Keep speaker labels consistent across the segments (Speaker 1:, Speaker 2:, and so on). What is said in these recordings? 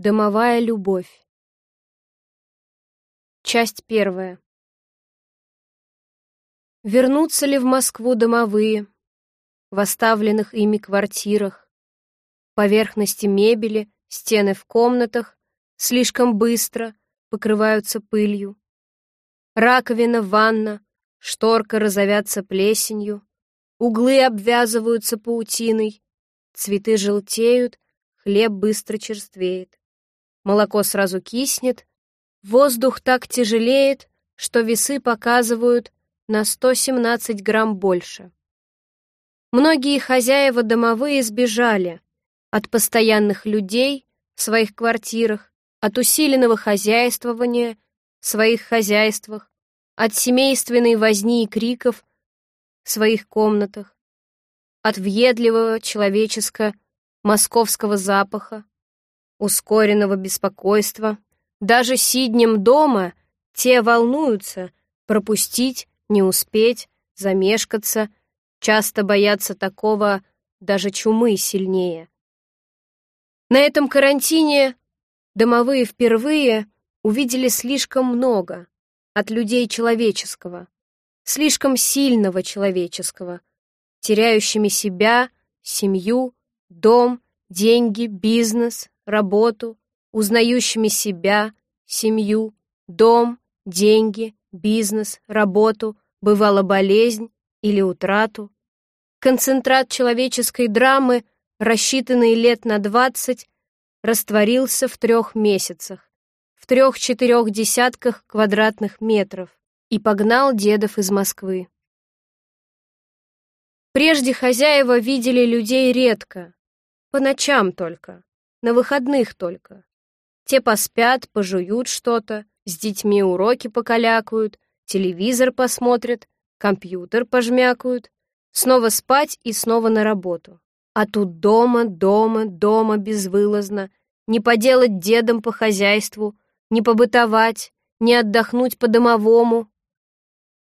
Speaker 1: Домовая любовь. Часть первая. Вернутся ли в Москву домовые в оставленных ими квартирах? Поверхности мебели, стены в комнатах слишком быстро покрываются пылью. Раковина, ванна, шторка разовятся плесенью, углы обвязываются паутиной, цветы желтеют, хлеб быстро черствеет молоко сразу киснет, воздух так тяжелеет, что весы показывают на 117 грамм больше. Многие хозяева домовые сбежали от постоянных людей в своих квартирах, от усиленного хозяйствования в своих хозяйствах, от семейственной возни и криков в своих комнатах, от въедливого человеческого московского запаха, ускоренного беспокойства. Даже сиднем дома те волнуются пропустить, не успеть, замешкаться, часто боятся такого даже чумы сильнее. На этом карантине домовые впервые увидели слишком много от людей человеческого, слишком сильного человеческого, теряющими себя, семью, дом, деньги, бизнес, работу, узнающими себя, семью, дом, деньги, бизнес, работу, бывала болезнь или утрату. Концентрат человеческой драмы, рассчитанный лет на двадцать, растворился в трех месяцах, в трех-четырех десятках квадратных метров и погнал дедов из Москвы. Прежде хозяева видели людей редко, по ночам только на выходных только. Те поспят, пожуют что-то, с детьми уроки покалякают, телевизор посмотрят, компьютер пожмякают, снова спать и снова на работу. А тут дома, дома, дома безвылазно, не поделать дедом по хозяйству, не побытовать, не отдохнуть по-домовому.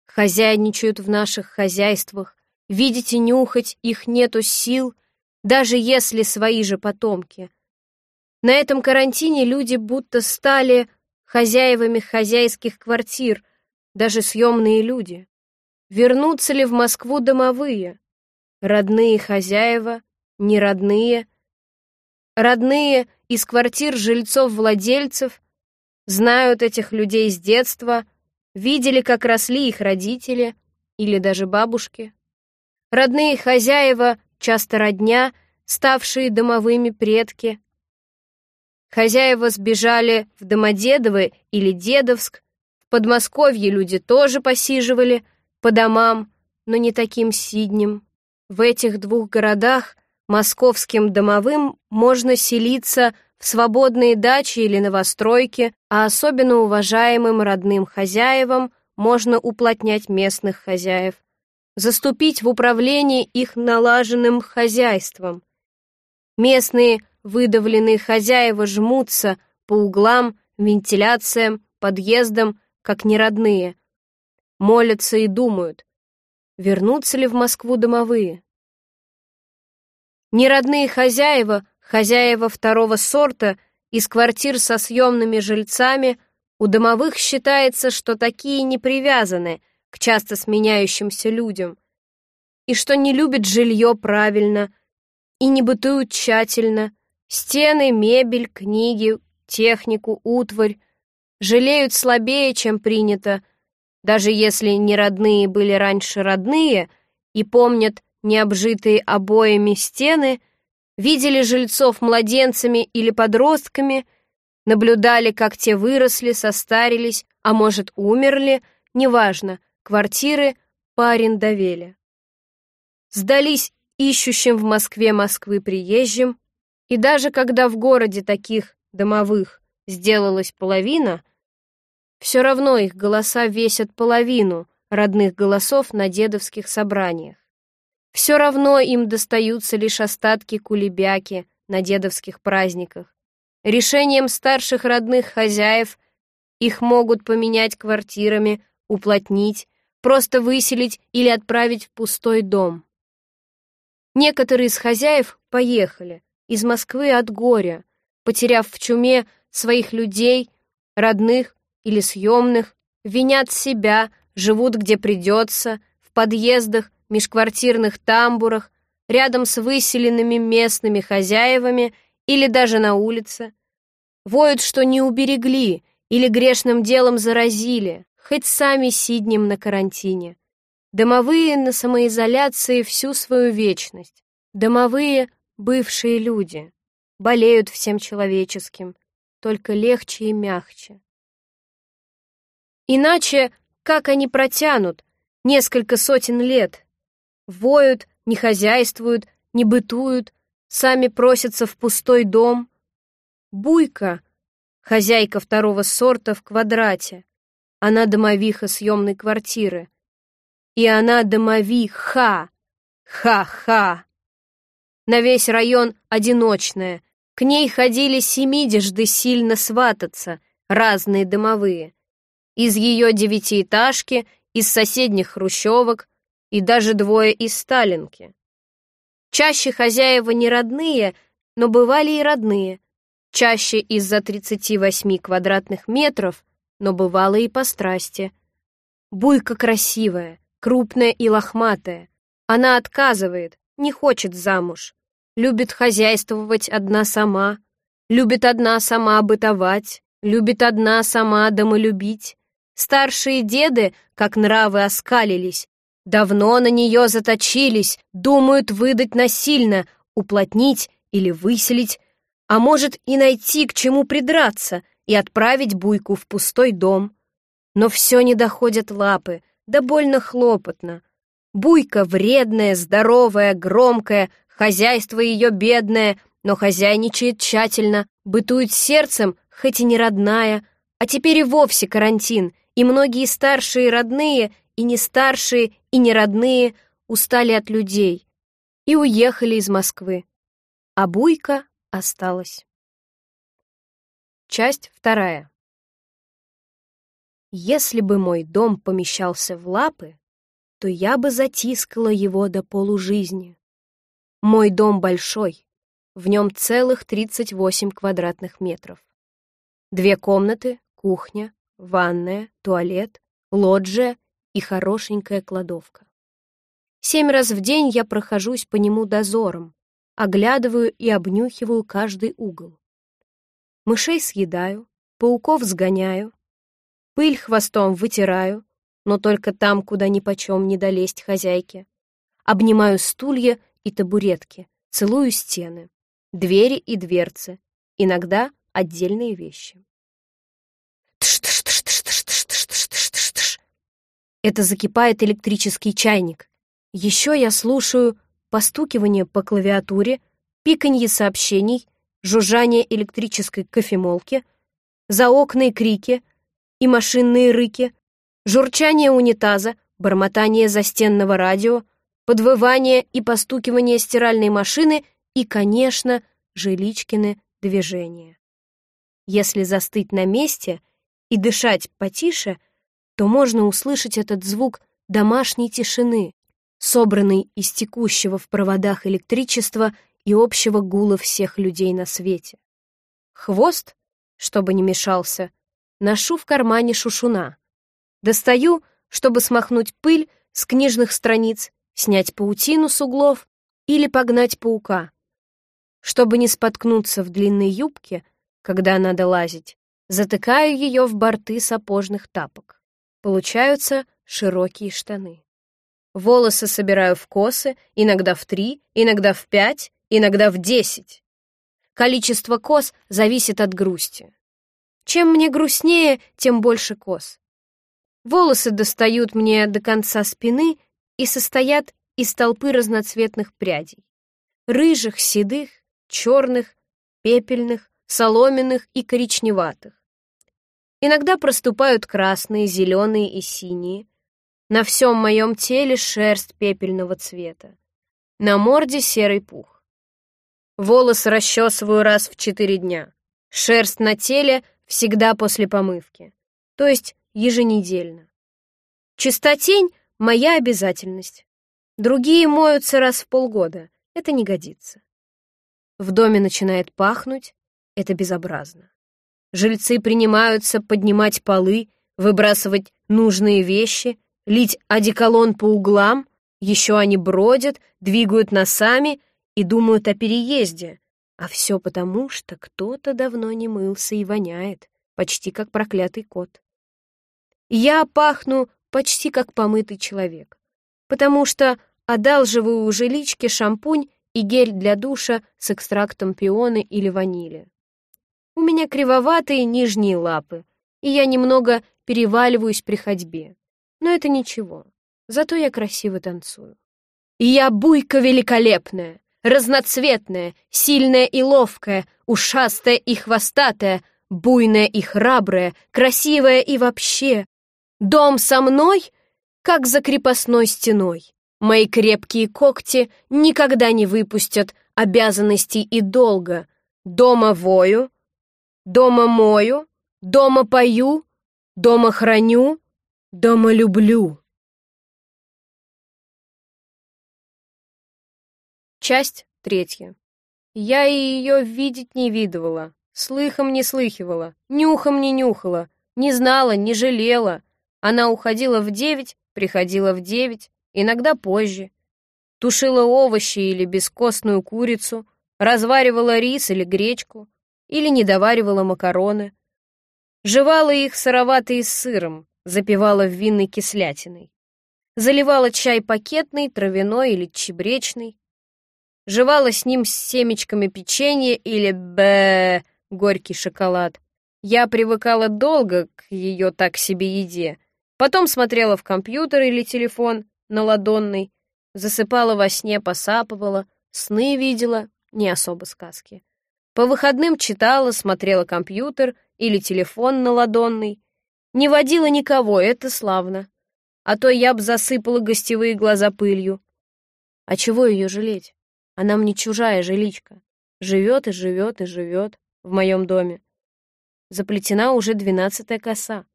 Speaker 1: Хозяйничают в наших хозяйствах, видеть и нюхать их нету сил, даже если свои же потомки. На этом карантине люди будто стали хозяевами хозяйских квартир, даже съемные люди. Вернутся ли в Москву домовые? Родные хозяева, не родные. Родные из квартир жильцов-владельцев знают этих людей с детства, видели, как росли их родители или даже бабушки. Родные хозяева, часто родня, ставшие домовыми предки, Хозяева сбежали в Домодедово или Дедовск. В Подмосковье люди тоже посиживали по домам, но не таким сиднем. В этих двух городах московским домовым можно селиться в свободные дачи или новостройки, а особенно уважаемым родным хозяевам можно уплотнять местных хозяев, заступить в управление их налаженным хозяйством. Местные Выдавленные хозяева жмутся по углам, вентиляциям, подъездам, как неродные. Молятся и думают, вернутся ли в Москву домовые. Неродные хозяева, хозяева второго сорта, из квартир со съемными жильцами, у домовых считается, что такие не привязаны к часто сменяющимся людям, и что не любят жилье правильно, и не бытуют тщательно, Стены, мебель, книги, технику, утварь жалеют слабее, чем принято, даже если не родные были раньше родные и помнят необжитые обоями стены, видели жильцов младенцами или подростками, наблюдали, как те выросли, состарились, а может, умерли, неважно, квартиры поарендовели. Сдались ищущим в Москве Москвы приезжим, и даже когда в городе таких домовых сделалась половина, все равно их голоса весят половину родных голосов на дедовских собраниях. Все равно им достаются лишь остатки кулебяки на дедовских праздниках. Решением старших родных хозяев их могут поменять квартирами, уплотнить, просто выселить или отправить в пустой дом. Некоторые из хозяев поехали, из Москвы от горя, потеряв в чуме своих людей, родных или съемных, винят себя, живут где придется, в подъездах, межквартирных тамбурах, рядом с выселенными местными хозяевами или даже на улице. Воют, что не уберегли или грешным делом заразили, хоть сами сиднем на карантине. Домовые на самоизоляции всю свою вечность. Домовые — бывшие люди. Болеют всем человеческим, только легче и мягче. Иначе как они протянут несколько сотен лет? Воют, не хозяйствуют, не бытуют, сами просятся в пустой дом. Буйка, хозяйка второго сорта в квадрате, она домовиха съемной квартиры. И она домовиха, ха-ха. На весь район одиночная, к ней ходили семидежды сильно свататься, разные домовые. Из ее девятиэтажки, из соседних хрущевок и даже двое из Сталинки. Чаще хозяева не родные, но бывали и родные. Чаще из-за 38 квадратных метров, но бывало и по страсти. Буйка красивая, крупная и лохматая. Она отказывает, не хочет замуж. Любит хозяйствовать одна сама. Любит одна сама бытовать. Любит одна сама домолюбить. Старшие деды, как нравы оскалились, давно на нее заточились, думают выдать насильно, уплотнить или выселить, а может и найти к чему придраться и отправить буйку в пустой дом. Но все не доходят лапы, да больно хлопотно. Буйка вредная, здоровая, громкая, хозяйство ее бедное, но хозяйничает тщательно, бытует сердцем, хоть и не родная, а теперь и вовсе карантин — и многие старшие родные, и не старшие, и не родные устали от людей и уехали из Москвы. А Буйка осталась. Часть вторая. Если бы мой дом помещался в лапы, то я бы затискала его до полужизни. Мой дом большой, в нем целых 38 квадратных метров. Две комнаты, кухня, ванная, туалет, лоджия и хорошенькая кладовка. Семь раз в день я прохожусь по нему дозором, оглядываю и обнюхиваю каждый угол. Мышей съедаю, пауков сгоняю, пыль хвостом вытираю, но только там, куда ни почем не долезть хозяйке. Обнимаю стулья и табуретки, целую стены, двери и дверцы, иногда отдельные вещи. Это закипает электрический чайник. Еще я слушаю постукивание по клавиатуре, пиканье сообщений, жужжание электрической кофемолки, заокные крики и машинные рыки, журчание унитаза, бормотание застенного радио, подвывание и постукивание стиральной машины и, конечно, Жиличкины движения. Если застыть на месте и дышать потише, то можно услышать этот звук домашней тишины, собранный из текущего в проводах электричества и общего гула всех людей на свете. Хвост, чтобы не мешался, ношу в кармане шушуна. Достаю, чтобы смахнуть пыль с книжных страниц, снять паутину с углов или погнать паука. Чтобы не споткнуться в длинной юбке, когда надо лазить, затыкаю ее в борты сапожных тапок. Получаются широкие штаны. Волосы собираю в косы, иногда в три, иногда в пять, иногда в десять. Количество кос зависит от грусти. Чем мне грустнее, тем больше кос. Волосы достают мне до конца спины и состоят из толпы разноцветных прядей. Рыжих, седых, черных, пепельных, соломенных и коричневатых. Иногда проступают красные, зеленые и синие. На всем моем теле шерсть пепельного цвета. На морде серый пух. Волосы расчесываю раз в четыре дня. Шерсть на теле всегда после помывки, то есть еженедельно. Чистотень — моя обязательность. Другие моются раз в полгода. Это не годится. В доме начинает пахнуть, это безобразно. Жильцы принимаются поднимать полы, выбрасывать нужные вещи, лить одеколон по углам, еще они бродят, двигают носами и думают о переезде. А все потому, что кто-то давно не мылся и воняет, почти как проклятый кот. Я пахну почти как помытый человек, потому что одалживаю у жилички шампунь и гель для душа с экстрактом пионы или ванили. У меня кривоватые нижние лапы, и я немного переваливаюсь при ходьбе. Но это ничего, зато я красиво танцую. И я буйка великолепная, разноцветная, сильная и ловкая, ушастая и хвостатая, буйная и храбрая, красивая и вообще, Дом со мной, как за крепостной стеной. Мои крепкие когти никогда не выпустят обязанностей и долга. Дома вою, дома мою, дома пою, дома храню, дома люблю. Часть третья. Я ее видеть не видывала, слыхом не слыхивала, нюхом не нюхала, не знала, не жалела, она уходила в девять, приходила в девять, иногда позже. Тушила овощи или бескостную курицу, разваривала рис или гречку, или не доваривала макароны. Жевала их сыроватые с сыром, запивала винной кислятиной. Заливала чай пакетный, травяной или чебречный. Жевала с ним с семечками печенья или б горький шоколад. Я привыкала долго к ее так себе еде, Потом смотрела в компьютер или телефон на ладонный, засыпала во сне, посапывала, сны видела, не особо сказки. По выходным читала, смотрела компьютер или телефон на ладонный. Не водила никого, это славно. А то я б засыпала гостевые глаза пылью. А чего ее жалеть? Она мне чужая жиличка. Живет и живет и живет в моем доме. Заплетена уже двенадцатая коса.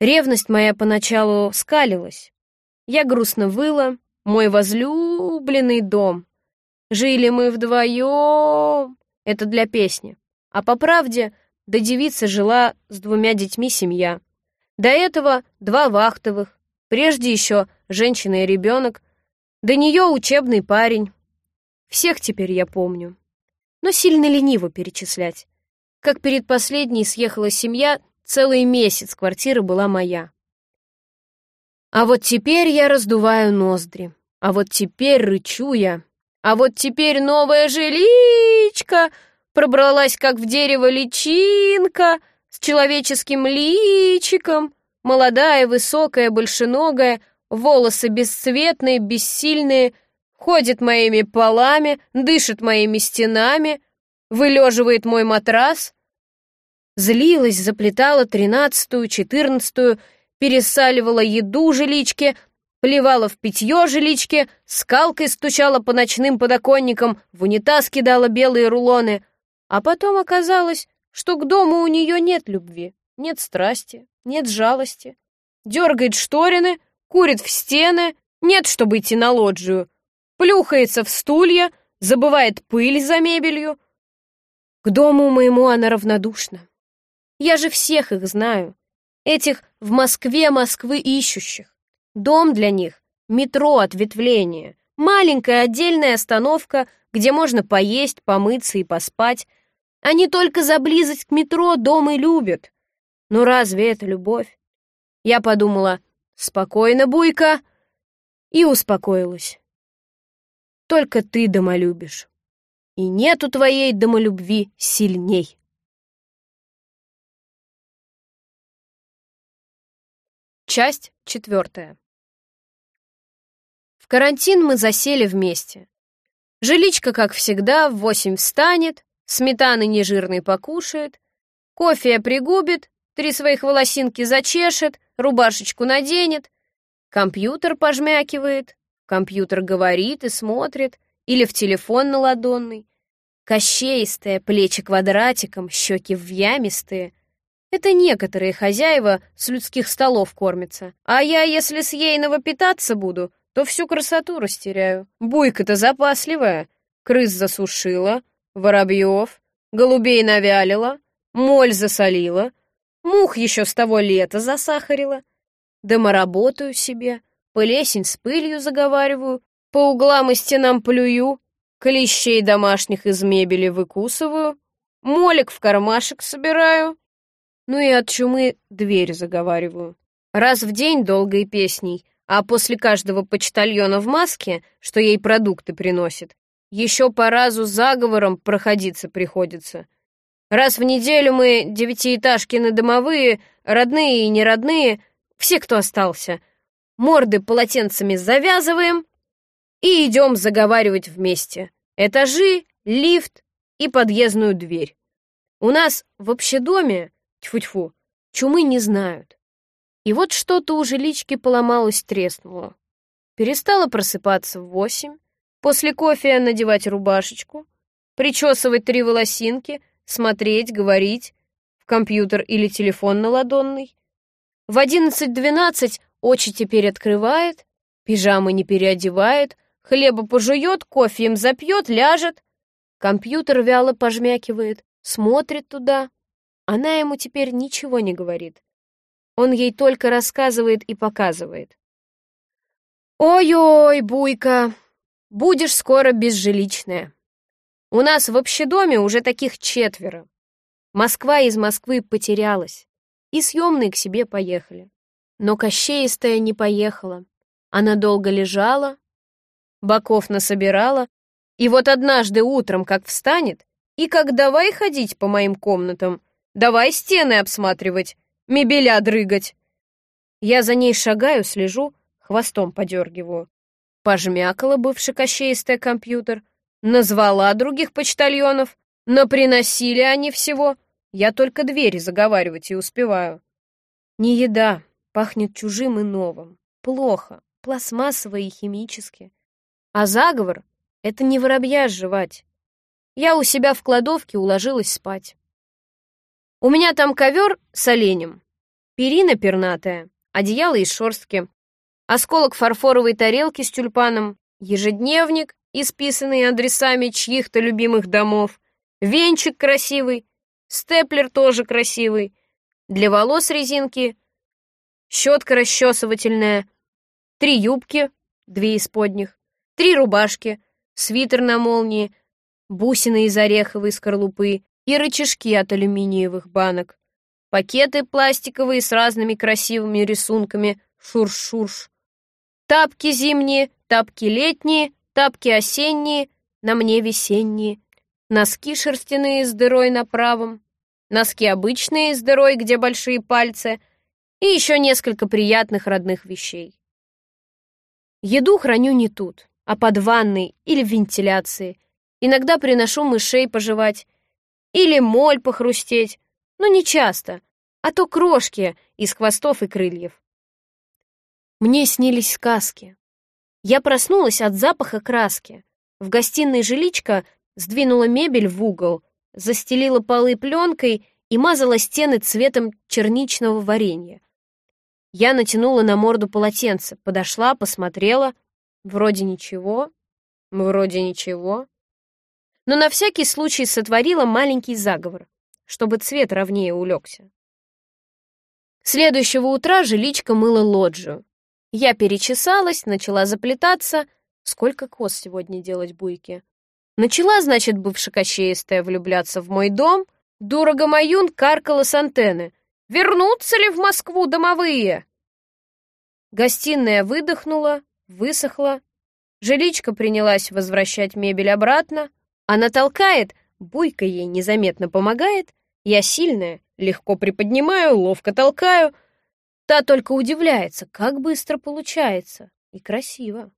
Speaker 1: Ревность моя поначалу скалилась. Я грустно выла, мой возлюбленный дом. Жили мы вдвоем. Это для песни. А по правде, до девицы жила с двумя детьми семья. До этого два вахтовых, прежде еще женщина и ребенок, до нее учебный парень. Всех теперь я помню. Но сильно лениво перечислять. Как перед последней съехала семья, Целый месяц квартира была моя. А вот теперь я раздуваю ноздри. А вот теперь рычу я. А вот теперь новая жиличка пробралась, как в дерево личинка, с человеческим личиком, молодая, высокая, большеногая, волосы бесцветные, бессильные, ходит моими полами, дышит моими стенами, вылеживает мой матрас, Злилась, заплетала тринадцатую, четырнадцатую, пересаливала еду жиличке, плевала в питье жиличке, скалкой стучала по ночным подоконникам, в унитаз кидала белые рулоны. А потом оказалось, что к дому у нее нет любви, нет страсти, нет жалости. Дергает шторины, курит в стены, нет, чтобы идти на лоджию, плюхается в стулья, забывает пыль за мебелью. К дому моему она равнодушна. Я же всех их знаю. Этих в Москве Москвы ищущих. Дом для них — метро ответвление. Маленькая отдельная остановка, где можно поесть, помыться и поспать. Они только за близость к метро дом и любят. Но разве это любовь? Я подумала, спокойно, Буйка, и успокоилась. Только ты домолюбишь. И нету твоей домолюбви сильней. Часть четвертая. В карантин мы засели вместе. Жиличка, как всегда, в восемь встанет, сметаны нежирной покушает, кофе пригубит, три своих волосинки зачешет, рубашечку наденет, компьютер пожмякивает, компьютер говорит и смотрит, или в телефон на ладонный. Кощеистая, плечи квадратиком, щеки вьямистые, это некоторые хозяева с людских столов кормятся. А я, если с ейного питаться буду, то всю красоту растеряю. Буйка-то запасливая. Крыс засушила, воробьев, голубей навялила, моль засолила, мух еще с того лета засахарила. Домоработаю себе, плесень с пылью заговариваю, по углам и стенам плюю, клещей домашних из мебели выкусываю, молик в кармашек собираю, ну и от чумы дверь заговариваю. Раз в день долгой песней, а после каждого почтальона в маске, что ей продукты приносит, еще по разу заговором проходиться приходится. Раз в неделю мы девятиэтажки на домовые, родные и неродные, все, кто остался, морды полотенцами завязываем и идем заговаривать вместе. Этажи, лифт и подъездную дверь. У нас в общедоме, тьфу-тьфу, чумы не знают. И вот что-то у жилички поломалось, треснуло. Перестала просыпаться в восемь, после кофе надевать рубашечку, причесывать три волосинки, смотреть, говорить, в компьютер или телефон на ладонный. В одиннадцать-двенадцать очи теперь открывает, пижамы не переодевает, хлеба пожует, кофе им запьет, ляжет. Компьютер вяло пожмякивает, смотрит туда. Она ему теперь ничего не говорит. Он ей только рассказывает и показывает. «Ой-ой, буйка, будешь скоро безжиличная. У нас в общедоме уже таких четверо. Москва из Москвы потерялась, и съемные к себе поехали. Но Кощеистая не поехала. Она долго лежала, боков насобирала, и вот однажды утром, как встанет, и как давай ходить по моим комнатам, давай стены обсматривать, мебеля дрыгать. Я за ней шагаю, слежу, хвостом подергиваю. Пожмякала бывший кощеистая компьютер, Назвала других почтальонов, но приносили они всего. Я только двери заговаривать и успеваю. Не еда, пахнет чужим и новым. Плохо, пластмассово и химически. А заговор — это не воробья сживать. Я у себя в кладовке уложилась спать. У меня там ковер с оленем, перина пернатая, одеяло из шерстки, осколок фарфоровой тарелки с тюльпаном, ежедневник, исписанные адресами чьих-то любимых домов, венчик красивый, степлер тоже красивый, для волос резинки, щетка расчесывательная, три юбки, две из подних, три рубашки, свитер на молнии, бусины из ореховой скорлупы и рычажки от алюминиевых банок, пакеты пластиковые с разными красивыми рисунками, шурш-шурш, тапки зимние, тапки летние, тапки осенние, на мне весенние, носки шерстяные с дырой на правом, носки обычные с дырой, где большие пальцы, и еще несколько приятных родных вещей. Еду храню не тут, а под ванной или в вентиляции. Иногда приношу мышей пожевать или моль похрустеть, но не часто, а то крошки из хвостов и крыльев. Мне снились сказки, я проснулась от запаха краски. В гостиной жиличка сдвинула мебель в угол, застелила полы пленкой и мазала стены цветом черничного варенья. Я натянула на морду полотенце, подошла, посмотрела. Вроде ничего, вроде ничего. Но на всякий случай сотворила маленький заговор, чтобы цвет ровнее улегся. Следующего утра жиличка мыла лоджию. Я перечесалась, начала заплетаться. Сколько кос сегодня делать буйки? Начала, значит, бывшекощеистая влюбляться в мой дом. Дура Гамаюн каркала с антенны. «Вернутся ли в Москву домовые?» Гостиная выдохнула, высохла. Жиличка принялась возвращать мебель обратно. Она толкает, буйка ей незаметно помогает. Я сильная, легко приподнимаю, ловко толкаю — Та только удивляется, как быстро получается. И красиво.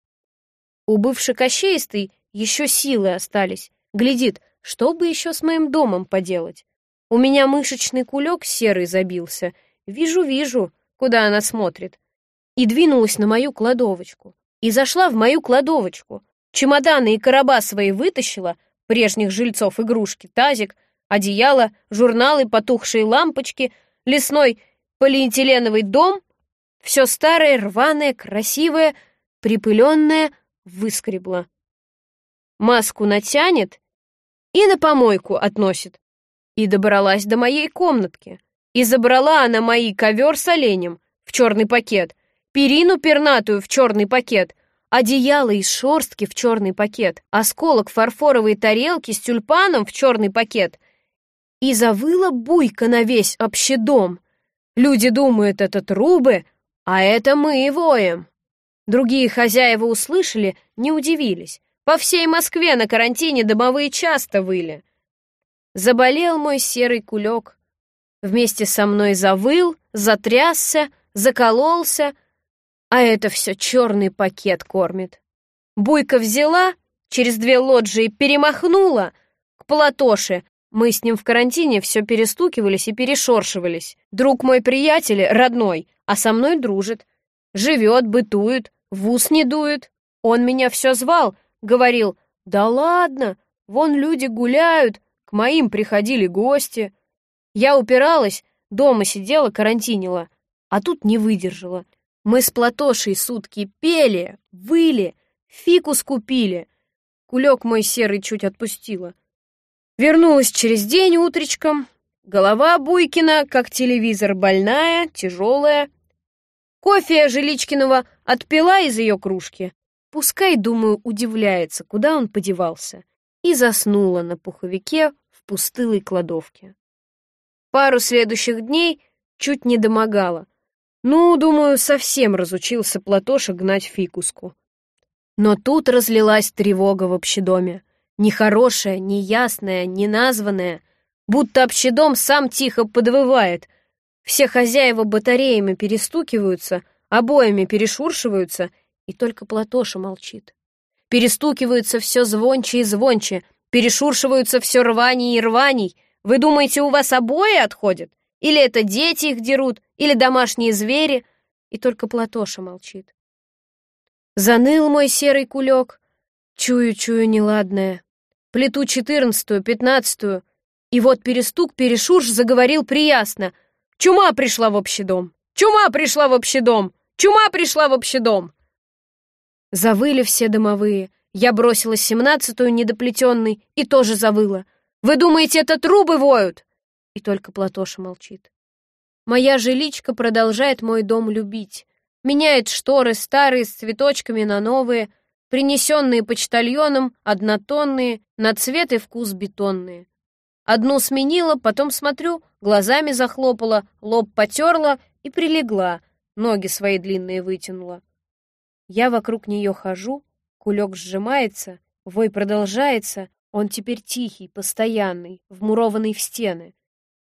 Speaker 1: У бывшей кощеистой еще силы остались. Глядит, что бы еще с моим домом поделать. У меня мышечный кулек серый забился. Вижу-вижу, куда она смотрит. И двинулась на мою кладовочку. И зашла в мою кладовочку. Чемоданы и короба свои вытащила, прежних жильцов игрушки, тазик, одеяло, журналы, потухшие лампочки, лесной полиэтиленовый дом, все старое, рваное, красивое, припыленное, выскребло. Маску натянет и на помойку относит. И добралась до моей комнатки. И забрала она мои ковер с оленем в черный пакет, перину пернатую в черный пакет, одеяло из шорстки в черный пакет, осколок фарфоровой тарелки с тюльпаном в черный пакет. И завыла буйка на весь общедом. Люди думают, это трубы, а это мы воем. Другие хозяева услышали, не удивились. По всей Москве на карантине домовые часто выли. Заболел мой серый кулек. Вместе со мной завыл, затрясся, закололся, а это все черный пакет кормит. Буйка взяла, через две лоджии перемахнула к Платоше. Мы с ним в карантине все перестукивались и перешоршивались. Друг мой приятель, родной, а со мной дружит. Живет, бытует, в ус не дует. Он меня все звал, говорил, да ладно, вон люди гуляют, к моим приходили гости. Я упиралась, дома сидела, карантинила, а тут не выдержала. Мы с Платошей сутки пели, выли, фикус купили. Кулек мой серый чуть отпустила. Вернулась через день утречком. Голова Буйкина, как телевизор, больная, тяжелая. Кофе Жиличкиного отпила из ее кружки. Пускай, думаю, удивляется, куда он подевался. И заснула на пуховике в пустылой кладовке. Пару следующих дней чуть не домогала. Ну, думаю, совсем разучился Платоша гнать фикуску. Но тут разлилась тревога в общедоме. Нехорошая, неясная, неназванная. Будто общедом сам тихо подвывает. Все хозяева батареями перестукиваются, обоями перешуршиваются, и только Платоша молчит. Перестукиваются все звонче и звонче, перешуршиваются все рваней и рваней. Вы думаете, у вас обои отходят? Или это дети их дерут, или домашние звери, и только Платоша молчит. Заныл мой серый кулек, чую-чую неладное. Плету четырнадцатую, пятнадцатую, и вот перестук, перешурш заговорил приясно. Чума пришла в общий дом! Чума пришла в общий дом! Чума пришла в общий дом! Завыли все домовые. Я бросила семнадцатую недоплетенный и тоже завыла. «Вы думаете, это трубы воют?» И только Платоша молчит. Моя жиличка продолжает мой дом любить. Меняет шторы старые с цветочками на новые, принесенные почтальоном, однотонные, на цвет и вкус бетонные. Одну сменила, потом смотрю, глазами захлопала, лоб потерла и прилегла, ноги свои длинные вытянула. Я вокруг нее хожу, кулек сжимается, вой продолжается, он теперь тихий, постоянный, вмурованный в стены.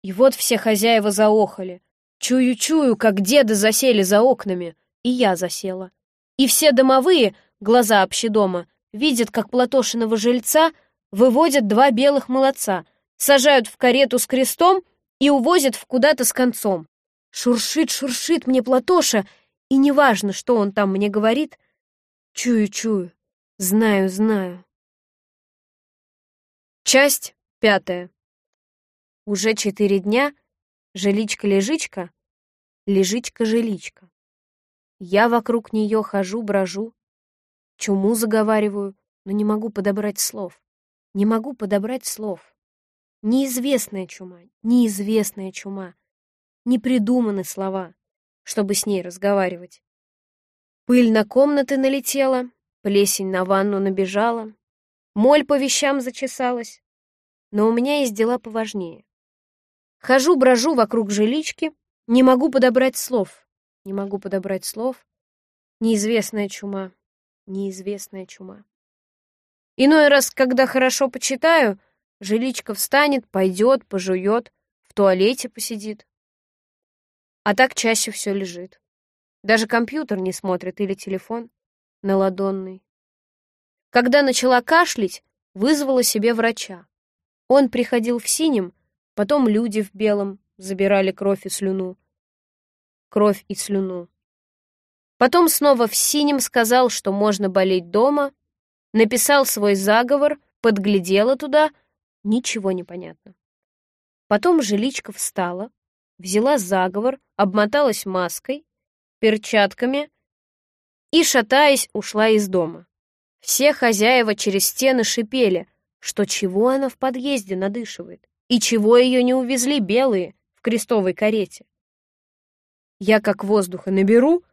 Speaker 1: И вот все хозяева заохали. Чую-чую, как деды засели за окнами, и я засела. И все домовые, глаза общедома, видят, как Платошиного жильца выводят два белых молодца, сажают в карету с крестом и увозят в куда-то с концом. Шуршит, шуршит мне Платоша, и неважно, что он там мне говорит. Чую-чую, знаю, знаю. Часть пятая. Уже четыре дня жиличка-лежичка, лежичка-жиличка. Я вокруг нее хожу, брожу, чуму заговариваю, но не могу подобрать слов. Не могу подобрать слов. Неизвестная чума, неизвестная чума. Не придуманы слова, чтобы с ней разговаривать. Пыль на комнаты налетела, плесень на ванну набежала, моль по вещам зачесалась. Но у меня есть дела поважнее. Хожу, брожу вокруг жилички, не могу подобрать слов. Не могу подобрать слов. Неизвестная чума, неизвестная чума. Иной раз, когда хорошо почитаю, жиличка встанет, пойдет, пожует, в туалете посидит. А так чаще все лежит. Даже компьютер не смотрит или телефон на ладонный. Когда начала кашлять, вызвала себе врача. Он приходил в синем, Потом люди в белом забирали кровь и слюну. Кровь и слюну. Потом снова в синем сказал, что можно болеть дома, написал свой заговор, подглядела туда, ничего не понятно. Потом жиличка встала, взяла заговор, обмоталась маской, перчатками и, шатаясь, ушла из дома. Все хозяева через стены шипели, что чего она в подъезде надышивает. И чего ее не увезли белые в крестовой карете? Я как воздуха наберу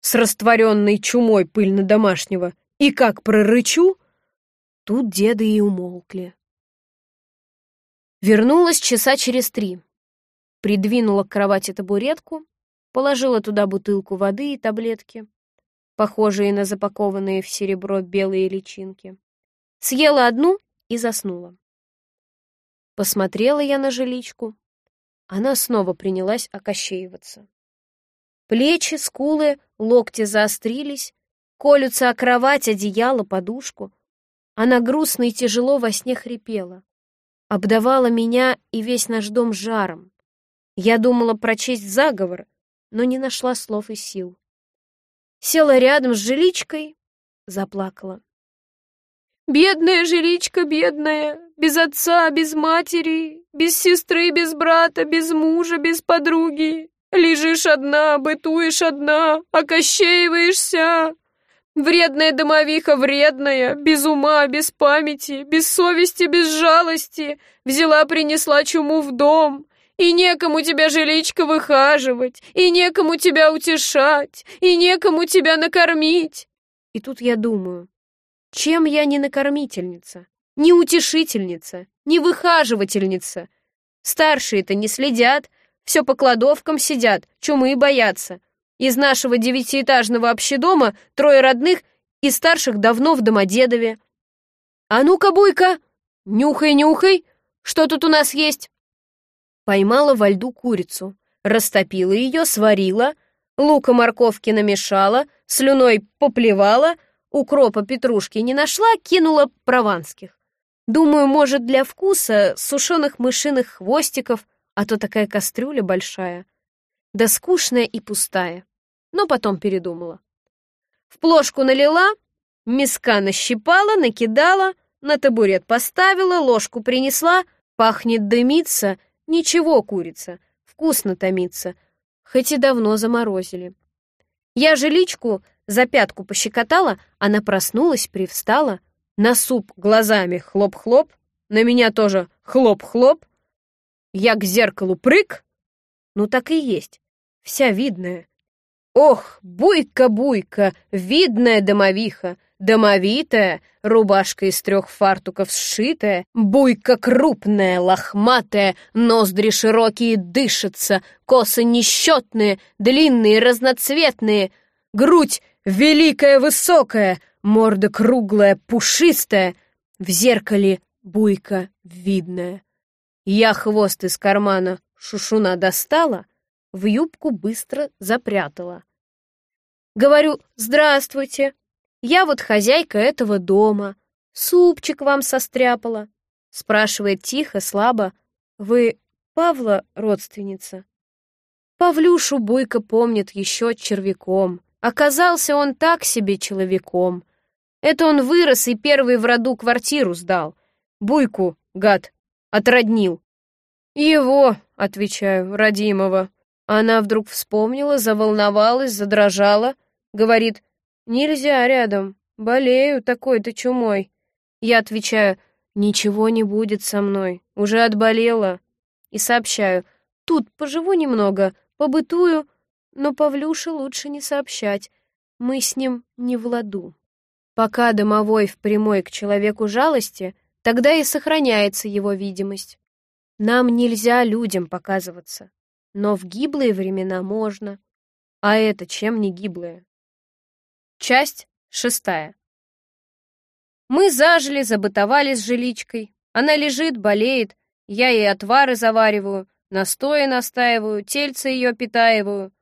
Speaker 1: с растворенной чумой пыльно-домашнего и как прорычу, тут деды и умолкли. Вернулась часа через три. Придвинула к кровати табуретку, положила туда бутылку воды и таблетки, похожие на запакованные в серебро белые личинки. Съела одну и заснула. Посмотрела я на жиличку. Она снова принялась окощеиваться. Плечи, скулы, локти заострились, колются о кровать, одеяло, подушку. Она грустно и тяжело во сне хрипела. Обдавала меня и весь наш дом жаром. Я думала прочесть заговор, но не нашла слов и сил. Села рядом с жиличкой, заплакала. «Бедная жиличка, бедная, без отца, без матери, без сестры, без брата, без мужа, без подруги. Лежишь одна, бытуешь одна, окощеиваешься. Вредная домовиха, вредная, без ума, без памяти, без совести, без жалости. Взяла, принесла чуму в дом. И некому тебя, жиличка, выхаживать, и некому тебя утешать, и некому тебя накормить. И тут я думаю, чем я не накормительница, не утешительница, не выхаживательница? Старшие-то не следят, все по кладовкам сидят, чумы боятся. Из нашего девятиэтажного общедома трое родных и старших давно в Домодедове. А ну-ка, буйка, нюхай-нюхай, что тут у нас есть? Поймала во льду курицу, растопила ее, сварила, лука морковки намешала, слюной поплевала, укропа петрушки не нашла, кинула прованских. Думаю, может, для вкуса сушеных мышиных хвостиков, а то такая кастрюля большая. Да скучная и пустая. Но потом передумала. В плошку налила, миска нащипала, накидала, на табурет поставила, ложку принесла, пахнет дымится, ничего курица, вкусно томится, хоть и давно заморозили. Я же личку за пятку пощекотала, она проснулась, привстала, на суп глазами хлоп-хлоп, на меня тоже хлоп-хлоп, я к зеркалу прыг. Ну так и есть. Вся видная. Ох, буйка-буйка, видная домовиха, домовитая, рубашка из трех фартуков сшитая, буйка крупная, лохматая, ноздри широкие дышатся, косы несчетные, длинные, разноцветные, грудь великая, высокая, морда круглая, пушистая, в зеркале буйка видная. Я хвост из кармана шушуна достала, в юбку быстро запрятала. Говорю, здравствуйте, я вот хозяйка этого дома, супчик вам состряпала. Спрашивает тихо, слабо, вы Павла родственница? Павлюшу Буйко помнит еще червяком. Оказался он так себе человеком. Это он вырос и первый в роду квартиру сдал. Буйку, гад, Отроднил. Его, отвечаю, родимого. Она вдруг вспомнила, заволновалась, задрожала. Говорит, нельзя рядом, болею такой-то чумой. Я отвечаю, ничего не будет со мной, уже отболела. И сообщаю, тут поживу немного, побытую, но Павлюше лучше не сообщать, мы с ним не в ладу. Пока домовой в прямой к человеку жалости — Тогда и сохраняется его видимость. Нам нельзя людям показываться, но в гиблые времена можно. А это чем не гиблое? Часть шестая. Мы зажили, забытовали с жиличкой. Она лежит, болеет. Я ей отвары завариваю, настои настаиваю, тельце ее питаиваю.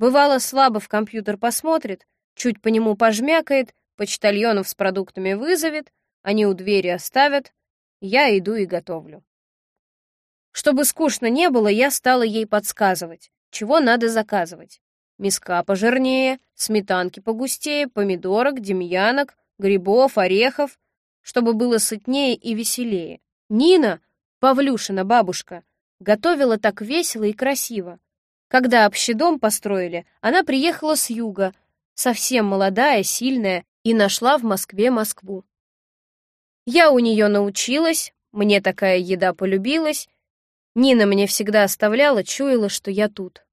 Speaker 1: Бывало, слабо в компьютер посмотрит, чуть по нему пожмякает, почтальонов с продуктами вызовет, они у двери оставят, я иду и готовлю. Чтобы скучно не было, я стала ей подсказывать, чего надо заказывать. Миска пожирнее, сметанки погустее, помидорок, демьянок, грибов, орехов, чтобы было сытнее и веселее. Нина, Павлюшина бабушка, готовила так весело и красиво. Когда общедом построили, она приехала с юга, совсем молодая, сильная, и нашла в Москве Москву. Я у нее научилась, мне такая еда полюбилась, Нина мне всегда оставляла, чуяла, что я тут.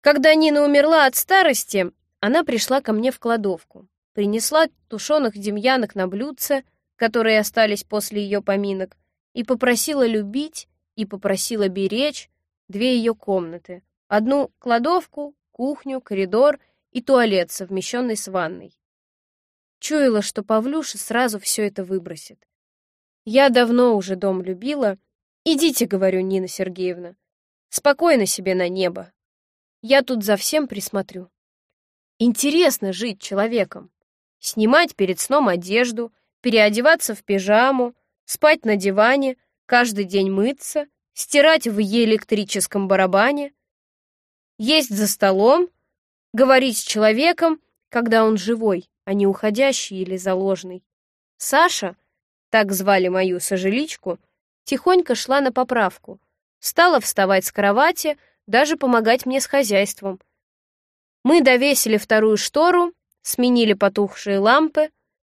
Speaker 1: Когда Нина умерла от старости, она пришла ко мне в кладовку. Принесла тушеных демьянок на блюдце, которые остались после ее поминок, и попросила любить, и попросила беречь две ее комнаты. Одну кладовку, кухню, коридор и туалет, совмещенный с ванной. Чуяла, что Павлюша сразу все это выбросит. Я давно уже дом любила. Идите, говорю, Нина Сергеевна. Спокойно себе на небо. Я тут за всем присмотрю. Интересно жить человеком. Снимать перед сном одежду, переодеваться в пижаму, спать на диване, каждый день мыться, стирать в электрическом барабане, есть за столом, говорить с человеком, когда он живой, а не уходящий или заложный. Саша, так звали мою сожаличку, тихонько шла на поправку, стала вставать с кровати, даже помогать мне с хозяйством. Мы довесили вторую штору, сменили потухшие лампы,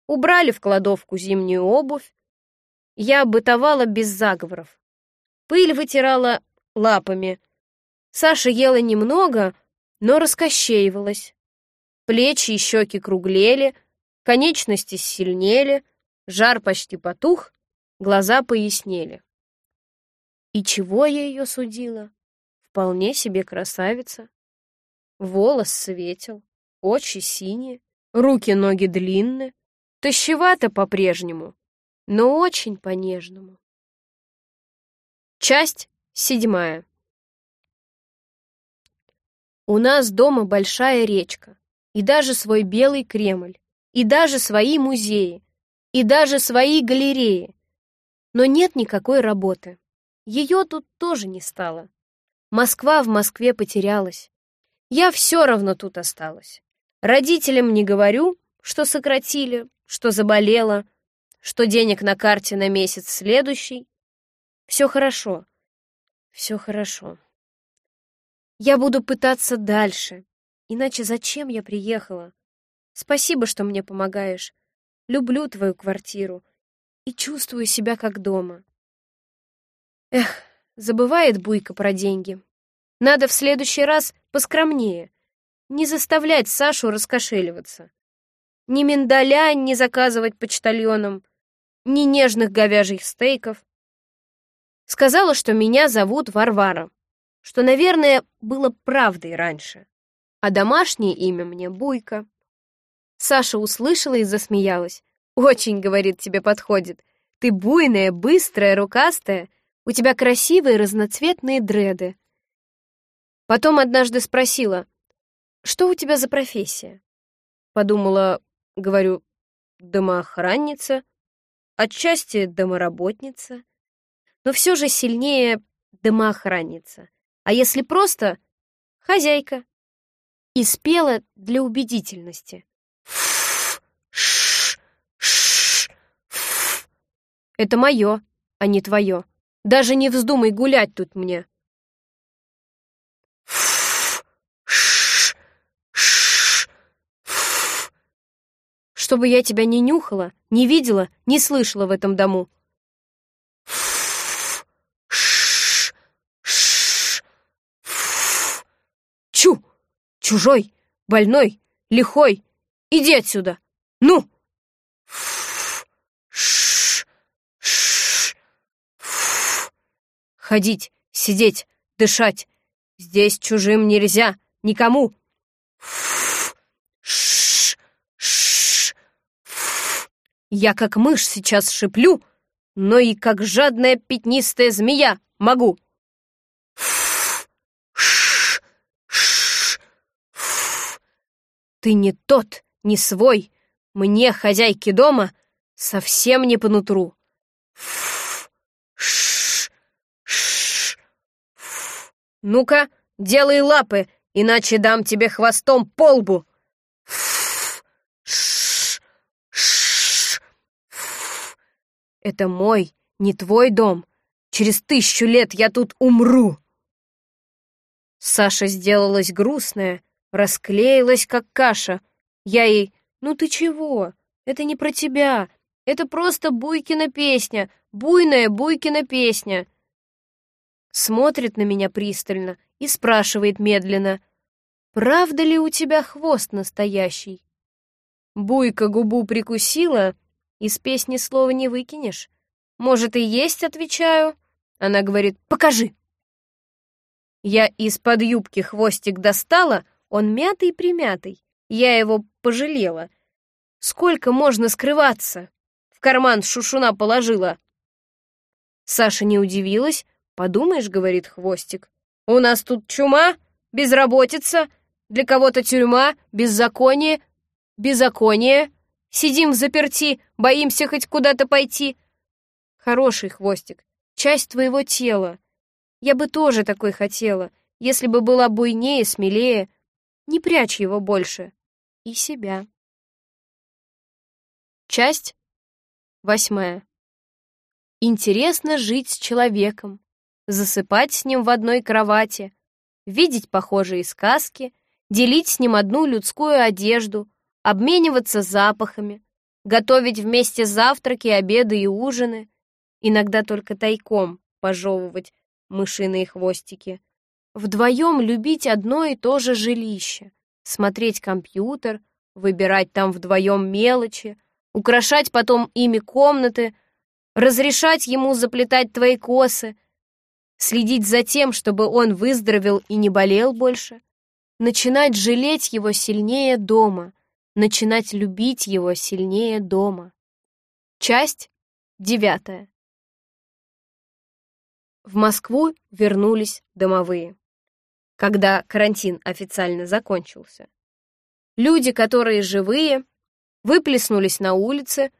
Speaker 1: убрали в кладовку зимнюю обувь. Я бытовала без заговоров. Пыль вытирала лапами. Саша ела немного, но раскощеивалась. Плечи и щеки круглели, конечности сильнели, жар почти потух, глаза пояснели. И чего я ее судила? Вполне себе красавица. Волос светел, очи синие, руки-ноги длинные, тощевато по-прежнему, но очень по-нежному. Часть седьмая. У нас дома большая речка, и даже свой белый Кремль, и даже свои музеи, и даже свои галереи. Но нет никакой работы. Ее тут тоже не стало. Москва в Москве потерялась. Я все равно тут осталась. Родителям не говорю, что сократили, что заболела, что денег на карте на месяц следующий. Все хорошо. Все хорошо. Я буду пытаться дальше. Иначе зачем я приехала? Спасибо, что мне помогаешь. Люблю твою квартиру и чувствую себя как дома. Эх, забывает Буйка про деньги. Надо в следующий раз поскромнее. Не заставлять Сашу раскошеливаться. Ни миндаля не заказывать почтальонам, ни нежных говяжьих стейков. Сказала, что меня зовут Варвара, что, наверное, было правдой раньше. А домашнее имя мне Буйка. Саша услышала и засмеялась. «Очень, — говорит, — тебе подходит. Ты буйная, быстрая, рукастая, у тебя красивые разноцветные дреды. Потом однажды спросила, что у тебя за профессия? Подумала, говорю, домоохранница, отчасти домоработница, но все же сильнее домоохранница. А если просто — хозяйка. И спела для убедительности. Это мое, а не твое. Даже не вздумай гулять тут мне. Чтобы я тебя не нюхала, не видела, не слышала в этом дому. Чужой, больной, лихой. Иди отсюда! Ну! Ходить, сидеть, дышать. Здесь чужим нельзя, никому. Я как мышь сейчас шиплю, но и как жадная пятнистая змея могу. Ты не тот, не свой. Мне, хозяйки дома, совсем не по нутру. Ну-ка, делай лапы, иначе дам тебе хвостом по лбу. Это мой, не твой дом. Через тысячу лет я тут умру. Саша сделалась грустная, расклеилась, как каша. Я ей, ну ты чего? Это не про тебя. Это просто Буйкина песня. Буйная Буйкина песня. смотрит на меня пристально и спрашивает медленно, «Правда ли у тебя хвост настоящий?» Буйка губу прикусила, из песни слова не выкинешь. «Может, и есть?» — отвечаю. Она говорит, «Покажи». Я из-под юбки хвостик достала, он мятый-примятый. Я его пожалела. Сколько можно скрываться? В карман шушуна положила. Саша не удивилась. Подумаешь, говорит хвостик. У нас тут чума, безработица, для кого-то тюрьма, беззаконие, беззаконие. Сидим в заперти, боимся хоть куда-то пойти. Хороший хвостик, часть твоего тела. Я бы тоже такой хотела, если бы была буйнее, смелее. Не прячь его больше. И себя. Часть восьмая. Интересно жить с человеком, засыпать с ним в одной кровати, видеть похожие сказки, делить с ним одну людскую одежду, обмениваться запахами, готовить вместе завтраки, обеды и ужины, иногда только тайком пожевывать мышиные хвостики, вдвоем любить одно и то же жилище, смотреть компьютер, выбирать там вдвоем мелочи, украшать потом ими комнаты — разрешать ему заплетать твои косы, следить за тем, чтобы он выздоровел и не болел больше, начинать жалеть его сильнее дома, начинать любить его сильнее дома. Часть девятая. В Москву вернулись домовые, когда карантин официально закончился. Люди, которые живые, выплеснулись на улицы,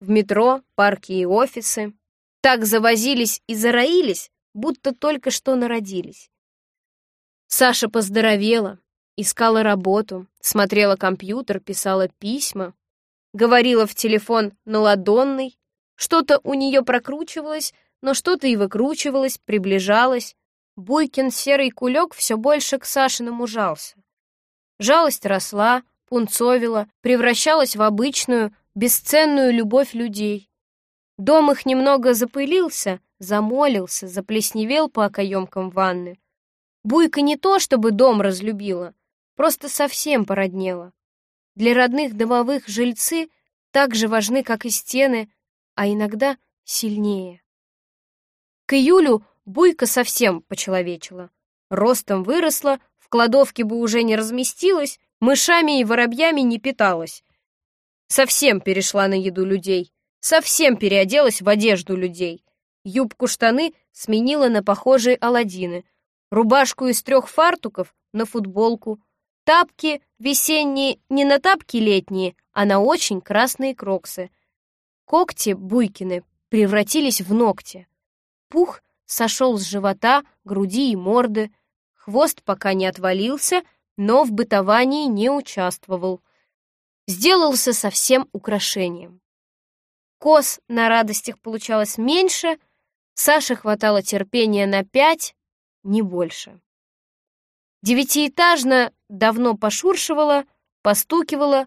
Speaker 1: в метро, парки и офисы. Так завозились и зароились, будто только что народились. Саша поздоровела, искала работу, смотрела компьютер, писала письма, говорила в телефон на ладонный, что-то у нее прокручивалось, но что-то и выкручивалось, приближалось. Буйкин серый кулек все больше к Сашиному жался. Жалость росла, пунцовила, превращалась в обычную, бесценную любовь людей. Дом их немного запылился, замолился, заплесневел по окоемкам ванны. Буйка не то, чтобы дом разлюбила, просто совсем породнела. Для родных домовых жильцы так же важны, как и стены, а иногда сильнее. К июлю Буйка совсем почеловечила. Ростом выросла, в кладовке бы уже не разместилась, мышами и воробьями не питалась. Совсем перешла на еду людей. Совсем переоделась в одежду людей. Юбку-штаны сменила на похожие оладины. Рубашку из трех фартуков на футболку. Тапки весенние не на тапки летние, а на очень красные кроксы. Когти Буйкины превратились в ногти. Пух сошел с живота, груди и морды. Хвост пока не отвалился, но в бытовании не участвовал сделался совсем украшением. Кос на радостях получалось меньше, Саше хватало терпения на пять, не больше. Девятиэтажно давно пошуршивала, постукивала,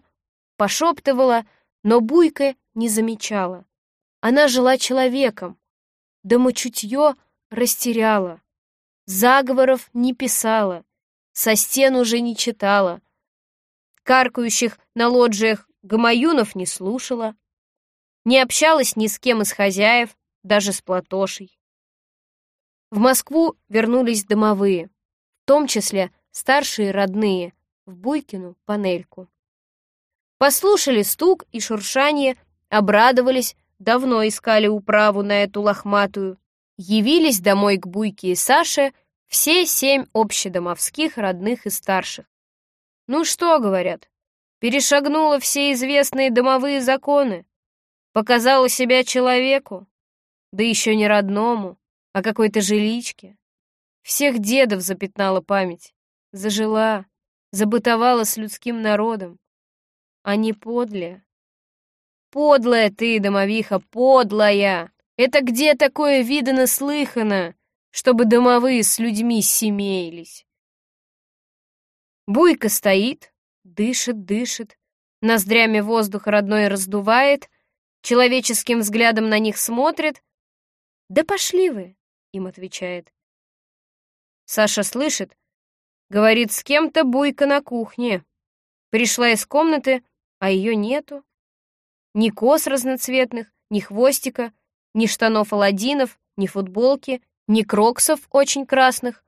Speaker 1: пошептывала, но Буйка не замечала. Она жила человеком, домочутье растеряла, заговоров не писала, со стен уже не читала, каркающих на лоджиях гамаюнов не слушала, не общалась ни с кем из хозяев, даже с Платошей. В Москву вернулись домовые, в том числе старшие родные, в Буйкину панельку. Послушали стук и шуршание, обрадовались, давно искали управу на эту лохматую, явились домой к Буйке и Саше все семь общедомовских родных и старших. Ну что, говорят, перешагнула все известные домовые законы, показала себя человеку, да еще не родному, а какой-то жиличке. Всех дедов запятнала память, зажила, забытовала с людским народом. Они подле. Подлая ты, домовиха, подлая! Это где такое видано-слыхано, чтобы домовые с людьми семеялись? Буйка стоит, дышит, дышит, ноздрями воздух родной раздувает, человеческим взглядом на них смотрит. «Да пошли вы!» — им отвечает. Саша слышит, говорит с кем-то буйка на кухне. Пришла из комнаты, а ее нету. Ни кос разноцветных, ни хвостика, ни штанов Аладдинов, ни футболки, ни кроксов очень красных.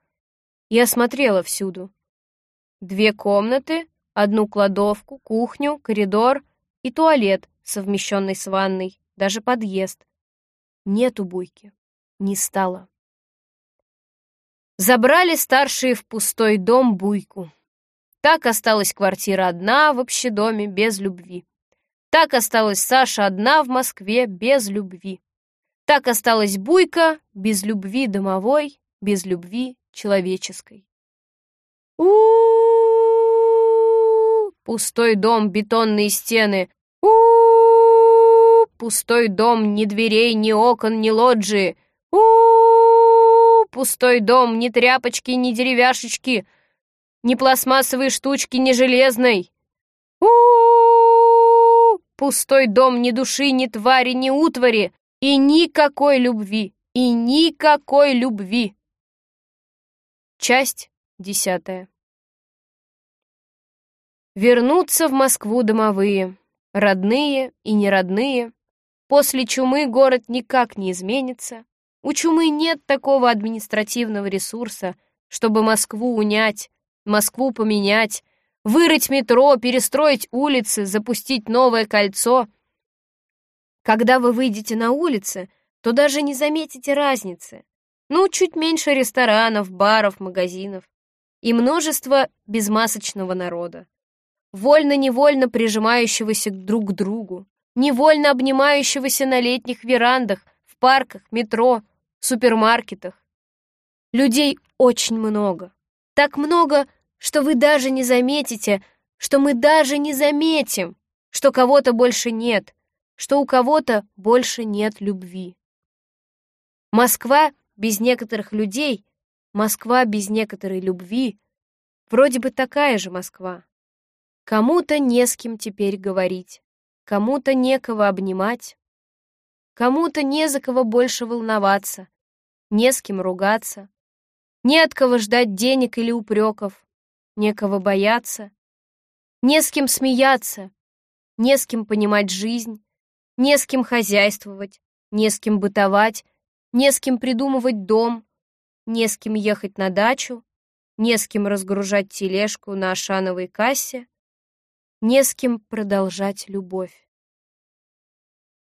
Speaker 1: Я осмотрела всюду. Две комнаты, одну кладовку, кухню, коридор и туалет, совмещенный с ванной, даже подъезд. Нету буйки. Не стало. Забрали старшие в пустой дом буйку. Так осталась квартира одна в общедоме без любви. Так осталась Саша одна в Москве без любви. Так осталась Буйка без любви домовой, без любви человеческой. у Пустой дом, бетонные стены. у Пустой дом, ни дверей, ни окон, ни лоджии. у Пустой дом, ни тряпочки, ни деревяшечки, ни пластмассовые штучки, ни железной. у Пустой дом, ни души, ни твари, ни утвари. И никакой любви, и никакой любви. Часть десятая. Вернуться в Москву домовые, родные и неродные. После чумы город никак не изменится. У чумы нет такого административного ресурса, чтобы Москву унять, Москву поменять, вырыть метро, перестроить улицы, запустить новое кольцо — когда вы выйдете на улицы, то даже не заметите разницы. Ну, чуть меньше ресторанов, баров, магазинов. И множество безмасочного народа. Вольно-невольно прижимающегося друг к другу. Невольно обнимающегося на летних верандах, в парках, метро, супермаркетах. Людей очень много. Так много, что вы даже не заметите, что мы даже не заметим, что кого-то больше нет, что у кого-то больше нет любви. Москва без некоторых людей, Москва без некоторой любви, вроде бы такая же Москва. Кому-то не с кем теперь говорить, кому-то некого обнимать, кому-то не за кого больше волноваться, не с кем ругаться, не от кого ждать денег или упреков, некого бояться, не с кем смеяться, не с кем понимать жизнь, не с кем хозяйствовать, не с кем бытовать, не с кем придумывать дом, не с кем ехать на дачу, не с кем разгружать тележку на Ашановой кассе, не с кем продолжать любовь.